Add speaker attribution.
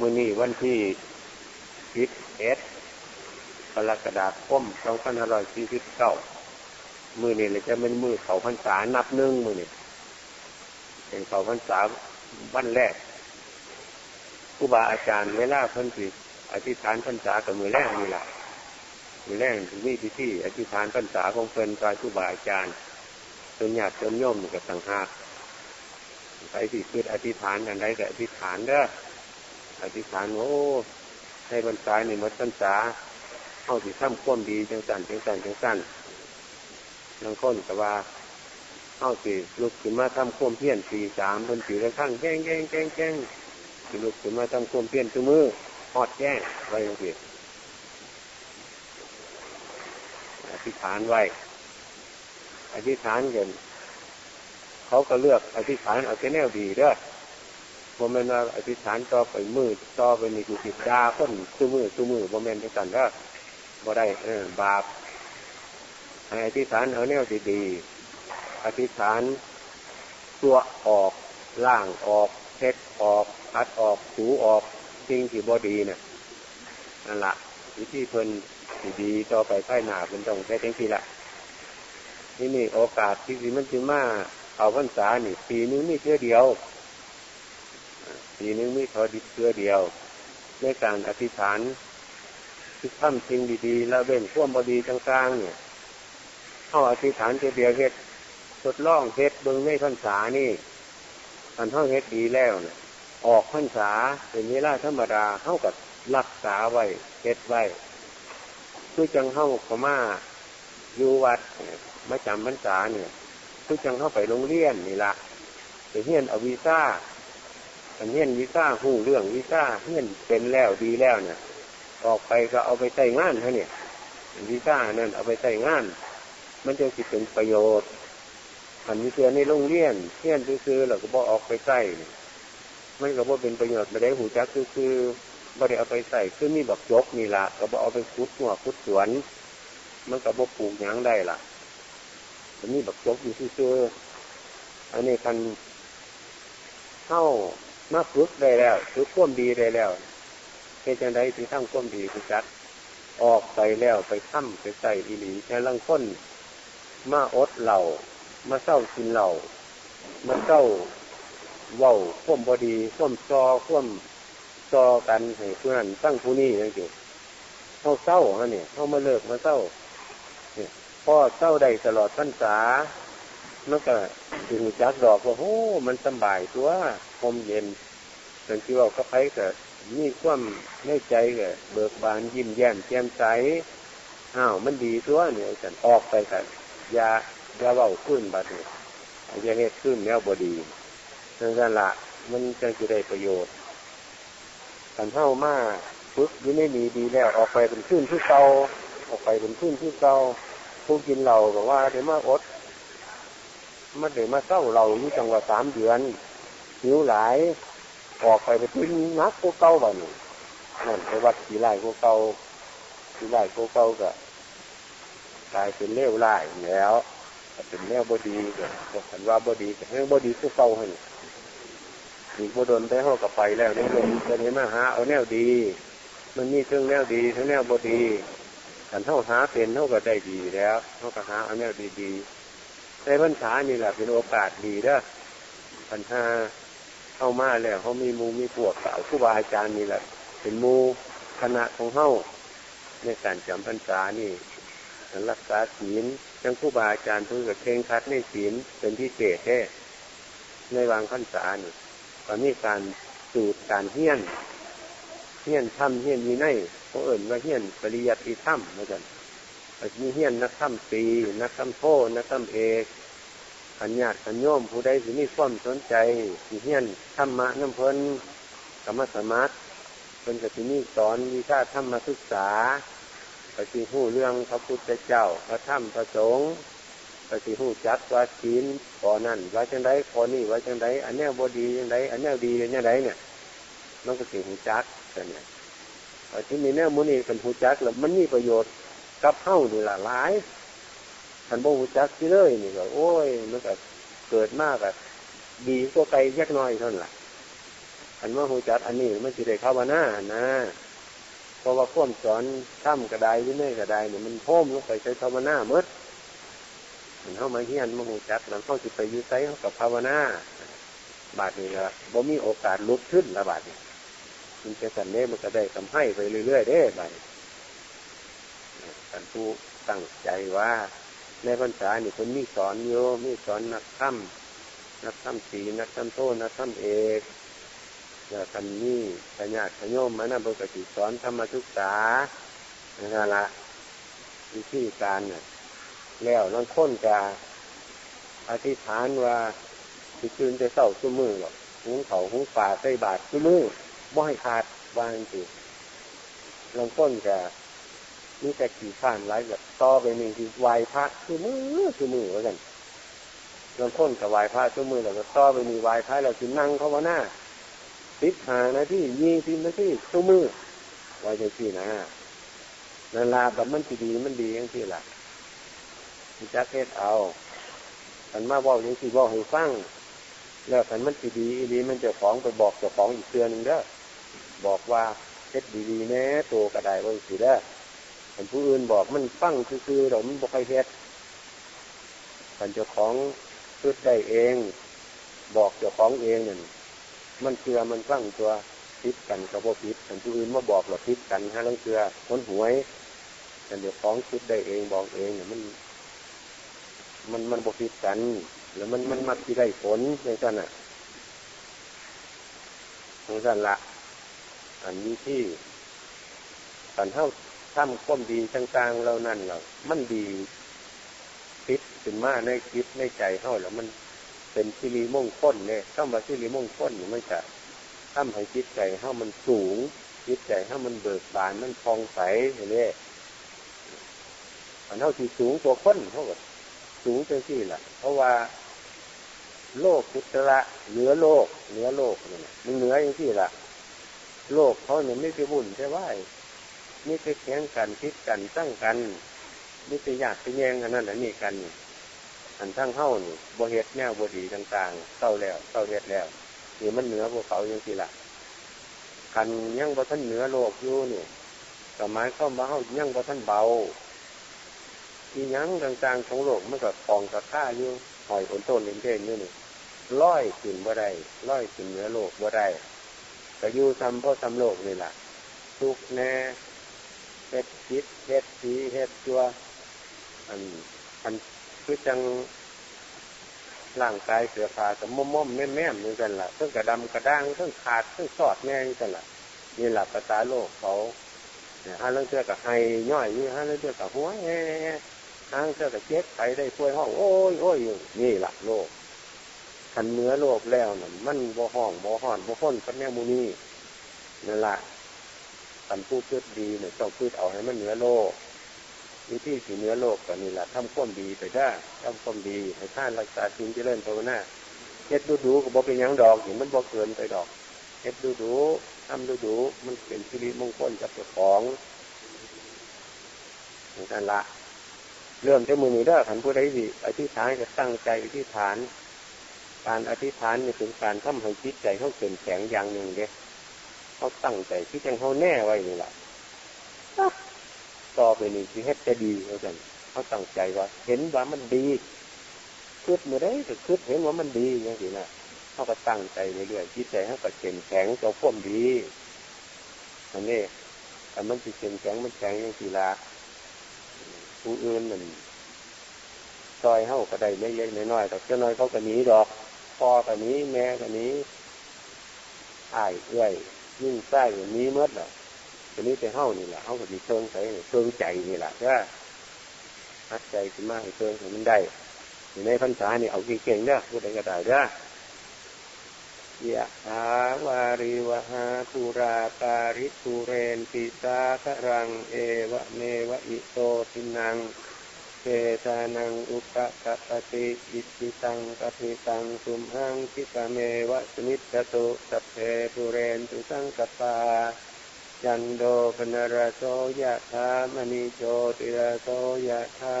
Speaker 1: มือนี้วันที่สิบเอ็ดกรกฎาคมสองพันห้าร้อยสี่สิบเก้ามือนี่เลยจะเป็นมือเขาพรรษานับหนึ่งมือนี่เป็นเขาพรรษาวันแรกครูบาอาจารย์เวลาพิ่นสิอธิษฐานพรรษากับมือแรกนี่แหละมือแรกถึงมีพิธีอธิษฐานพรรษาของเพิ่นกายครูบาอาจารย์จนญาติจนโยมกับต่างหากใครที่คิดอธิษฐานกันได้ก็อธิษฐานเด้อ อธิษฐานโอ้ให้บรรษาในมดพรรษาเอาสิทำความดีจังสันจังสันจังสันนังค้นแต่ว่าเอาสิลุกขึ้นมาทำความเพียรสี่สามคนสี่กระทั่งแก้งแก้งแก้งแก้งสิลุกขึ้นมาทำความเพียรตัวมือหอดแก้งไว้ยังสิอธิษฐานไว้ อธิษฐานกันเขาก็เลือกอธิษฐานเอาแค่แนวดีเด้อ โมเมนต์ว่าอธิษฐานต่อไปมือต่อไปนี่กูติดดาคนตู้มือตู้มือโมเมนต์จังสันเด้อบ่ได้เออบาปให้อธิษฐานเอาแนวดีๆอธิษฐานตัวออกล่างออกเช็ดออกพัดออกถูออกสิ่งที่บอดีเนี่ยนั่นละวิธีเพิ่นดีต่อไปใต้หนาเป็นต้องใช้ทั้งทีละนี่นี่โอกาสที่สิมันจะมาเอาพรรษานี่ปีนึงนี่เชื่อเดียว ปีนึงไม่พอดิเชื่อเดียว ในการอธิษฐานที่ทำสิ่งดีๆ แล้วเว้นข่วมบดีต่างๆเนี่ยเข้าอธิษฐานเดียวเฮ็ดทดลองเฮ็ดเบิ้งในพรรษานี่อันเท่าเฮ็ดดีแล้วเนี่ยออกพรรษาเป็นเวลาธรรมดาเท่ากับรักษาไว้เฮ็ดไว้คือจังเข้าขม่าอยู่วัดมาจำพรรษาเนี่ยคือจังเข้าไปโรงเรียนนี่ละไปเฮียนอวีซ่า อันเฮียวีซ่าหูเรื่องวีซ่าเฮียเป็นแล้วดีแล้วเนี่ยออกไปก็เอาไปใส่งานฮะเนี่ยวีซ่านั่นเอาไปใส่งาน มันจะสิเป็นประโยชน์อันนี้เพื่อในโรงเรียนเฮียนคือๆเราก็บอกออกไปใส่มันก็บอกเป็นประโยชน์ไม่ได้หูจักคือคือบ่ได้เอาไปใส่คือมีบักยกนี่ละก็บอกเอาไปคุดหัวคุดสวน มันก็บอกปลูกยังได้ล่ะมันมีบักยกอยู่คือๆอันนี้คันเข้า มาฝึกได้แล้วฝึกควมดีได้แล้วเป็นจังไดที่ทั้งควมดีคือจัด ออกไปแล้วไปถ้ำไปใส่อีหลีแต่ลังค้นมาอดเหล่ามาเศร้ากินเหล่ามาเศร้าเว้าควมบอดีควมซอควมซอกันให้เพื่อนตั้งผู้นี้นั่นเองเขาเศร้าฮะเนี่ยเขามาเลิกมาเศร้าเนี่ยพ่อเศร้าได้ตลอดพรรษามันก็ถึงจักดอกว่าโอ้มันสบายตัว มเย็นเป็นที่ว่าก็ไปก็มีความในใจก็เบิกบานยิ้มแย้มแจ่มใสอ้าวมันดีตัวเนี่ยฉันออกไปกันยายาเบาขึ้นบาดเนี่ยยาเฮ็ดขึ้นแล้วบดีนั่นละมันจะจะได้ประโยชน์กันเท่ามาฝึกยิ่ไม่มีดีแล้วออกไปเป็นขึ้นที่เก่าออกไปเป็นขึ้นที่เก่าผู้กินเหล่าบว่าเดี๋ยวมาอดมาเดี๋ยวมาเศร้าเราอยู่จังหวัดสามเดือน หิวหลายออกไปไปทิ้งนักโกเก่าบ้านนั่นไปวัดสีไล่โกเก่าสีไล่โกเก่าก็กลายเป็นเลี้ยวไล่แล้วเป็นแนวบดีก็ฉันว่าบดีแต่แนวบดีก็เก่าให้อีกบดนได้ห้อกับไปแล้วนี่เลยจะนี้มาหาเอาแนวดี มันมีเครื่องแนวดีทั้งแนวบดีกันเท่าหาเป็นเท่ากับได้ดีแล้วเท่ากับหาเอาแนวดีๆในพรรษานี่แหละเป็นโอกาสดีเด้อพันธา เข้ามาแล้วเขามีมูมีปวดเก่าผู้บาอาจารย์นี่แหละ เป็นมูคณะของเข้าในการจำพรรษานี่รักษาศีลจังผู้บาอาจารย์เพื่อเคร่งคัดในศีลเป็นที่เศษแท้ในวางพรรษานี่ตอนนี้การสูตรการเฮี้ยนเฮี้ยนถ้ำเฮี้ยนมีในเขาเอ่นว่าเฮี้ยนปริยัติถ้ำเหมือนกันมีเฮี้ยนนักถ้ำปีนักถ้ำโทนักถ้ำเอก ขันญาติขันโยมผู้ใดสิมีความสนใจสิเฮี้ยนธรรมะน้ำเพลินกรรมสมาธิเป็นกติมีสอนวิชาธรรมศึกษาปฏิหูเรื่องพระพุทธเจ้า พระธรรมพระสงฆ์ปฏิหูจักว่าศีลขอนั่นว่าจังไดขอนี่ว่าจังไดอันนี้บดีจังไดอันนี้ดีอันนี้ไดเนี่ยมันก็สิหูจักกันเนี่ยที่มีแนวมุนีเป็นหูจักแล้วมันมีประโยชน์กับเฮ้านี่ละหลาย ทันบ่หูจักที่เลยนี่ก็โอ้ยมันก็เกิดมากอะดีตัวไกลแยกน้อยเท่านั้นแหละอันว่าหูจักอันนี้มันสิได้ภาวนานะเพราะว่าข้อมสอนถ้ำกระไดวินัยกระไดเนี่ยมันโ่มลงไปใช้ภาวนาเมื่อมันเข้ามาเฮียนมาหูจักแล้วเข้าสิไปยุไซเขากับภาวนาบาดนี้ละบ่มีโอกาสลุกขึ้นละบาดนี้มันจะสันเน่มันก็ได้ทำให้ไปเรื่อยๆได้บาดท่านผู้ตั้งใจว่า ในพรรษานี่คนมีสอนโยมีสอนนักถ้ำนักถ้ำสีนักถ้ำโตนักถ้ำเอกแล้วกันนี่ขยักขยมมานะปกติสอนธรรมศึกษานั่นละวิธีการเนี่ยแล้วน้องค้นกาอธิษฐานว่าสิคืนจะเศร้าซุ้มือหรอกหุงเขาหุงป่าใส่บาทซุ้มือบ่ให้ขาดวางจริงลองค้นกา นี่แต่ขี่ข้านไรแบบต่อไปหนึ่งที่วายพระซุ้มือซุ้มือเหมือนกันลองค้นกับวายพระซุ้มือแล้วก็ต่อไปมีวายพระเราคือนั่งเขาว่าหน้าสิบหานาทียี่สิบนาทีซุ้มือไว้ในที่นะนาลาแบบมันดีมันดีอย่างที่หละมันจะเทศเอาขันมาบอกยังสี่บอกให้ฟังแล้วขันมันดีดีมันจะฟ้องไปบอกเจ้าของอีกเตือนหนึ่งเด้อบอกว่าเทศดีๆแน่ตัวกระไดไว้สิเด้อ ขันผู้อื่นบอกมันฟังคือๆเรามันบอกใครเทศขันเจ้าของพูดได้เอง บอกเจ้าของเองนั่นมันเกลือมันฟังตัวพิษกันกับพวกพิษขันผู้อื่นมาบอกเราพิษกันฮะลังเกลือคนหวยขันเจ้าของคิดได้เองบอกเองเนี่ยมัน มันมันบกิดกัน แล้วมันมันมักที่ได้ผลในสั้นอะของสั้นละอันนี้ที่สันเท่า ทำก้มดีต่างๆเรานั่นเรามันดีคิดขึ้นมาในคิดในใจเท่าแล้วมันเป็นสิริมงคลเนี่ยคำว่าสิริมงคลนี่มันจะทำให้จิตใจเท่ามันสูงจิตใจเท่ามันเบิกบานมันพองใสอย่างนี้อันเท่าที่สูงตัวคนเท่ากับสูงจังที่แหละเพราะว่าโลกพุทธะเหนือโลกเหนือโลกเนี่ยมันเหนืออย่างที่ละโลกเขาเนี่ยไม่ไปบุญใช่ไหม นี่ไปแข่งกันคิดกันตั้งกันนี่ไปอยากไปแย่งกันนั่นแหละนี่กันอันทั้งเฮ้านี่บวเฮ็ดแนวบวดีต่างๆเศร้าแล้วเศร้าเฮ็ดแล้วนี่มันเหนือพวกเขาอย่างที่ละกันยังบ่ท่านเหนือโลกอยู่นี่สมัยเข้ามาเฮ้ายังบ่ท่านเบาอีหยังต่างๆของโลกมันก็ฟองกับข้าอยู่หอยผลต้นเล่นเท่นอยู่นี่ร้อยขึ้นบ่ได้ร้อยขึ้นเหนือโลกบ่ได้ก็อยู่ทำเพราะทำโลกนี่แหละทุกแน่ ฮ็ดจิตเฮ็ดสีเฮ็ดตัวอันอันคือจังร่างกายเสือผากับม่อมๆแม่แม่เหมือนกันล่ะเพิ่งกระดำกระด้างเพิ่งขาดเพิ่งสอดแง่กันล่ะนี่หละภาษาโลกเขาเนี่ยฮะเรื่องเชื่อกับไฮย่อยนี่ฮะเรื่องเชื่อกับหัวแง่ทางเจ้าก็เจ็บไปได้ป่วยห้องโอ้ยโอ้ยนี่หลักโลกขันเนื้อโลกแล้วน่ะมันบ่ห้องบ่ห่อนบ่พ้นกับแนวมูนี่นั่นแหละ ขันพูดพืชดีเนี่ยต้องพูดเอาให้มันเนื้อโลกวิธีสีเนื้อโลกก็นี่แหละทำความดีไปได้ทำความดีให้ท่านรักษาสิ่งเจริญภาวนาเฮ็ดดูดูก็บอกเป็นยังดอกอย่างมันบอกเกินไปดอกเฮ็ดดูดูทำดูดูมันเป็นสิริมงคลกับเจ้าของนั่นละเรื่องจะมือนี้เด้อขันผู้ใดสิอธิษฐานจะตั้งใจอธิษฐาน การอธิษฐานนี่ถึงการทำให้จิตใจเขาเกินแข็งอย่างหนึ่งเด้ เขาตั้งใจที่จังเขาแน่ไว้นี่แหละต่อไปนี่ที่เฮ็ดจะดีเขาจังเขาตั้งใจว่า เห็นว่ามันดีคืดเมื่อไรก็คืดเห็นว่ามันดีอย่างนี้นะเขาก็ตั้งใจเรื่อยๆจิตใจเขาก็เข็นแข็งเจ้าพ่มดีอันนี้แต่มันจะเข็นแข็งมันแข็งอย่างสีละผู้อื่นมันซอยเฮ้าก็ได้ไม่เยอะน้อยแต่เจ้าน้อยเขาก็นี้ดอกพ่อก็นี้แม่ก็นีอ้ายเอื้อย ยิ่งใส่อย่างนี้เมื่อหรอทีนี้ไปเฮ้านี่แหละเฮ้าก็มีเชิงใส่เชิงใจนี่แหละใช่ไหมฮัดใจขึ้นมาให้เชิงให้มันได้อยู่ในพรรษานี่เอาเก่งๆเด้อผู้ใดก็ได้เด้อยะหาวาริวหาภูราปาริภูเรนปิตาครัง เอวะเมวะอิโตทินัง เกตานังอุปกปติอิสิตังกติตังสุมหังคิกเมวะสมิจตุสัพเพปุเรนตุสังกปายันโดปนรโสยะธามณิโชติรโสยะธา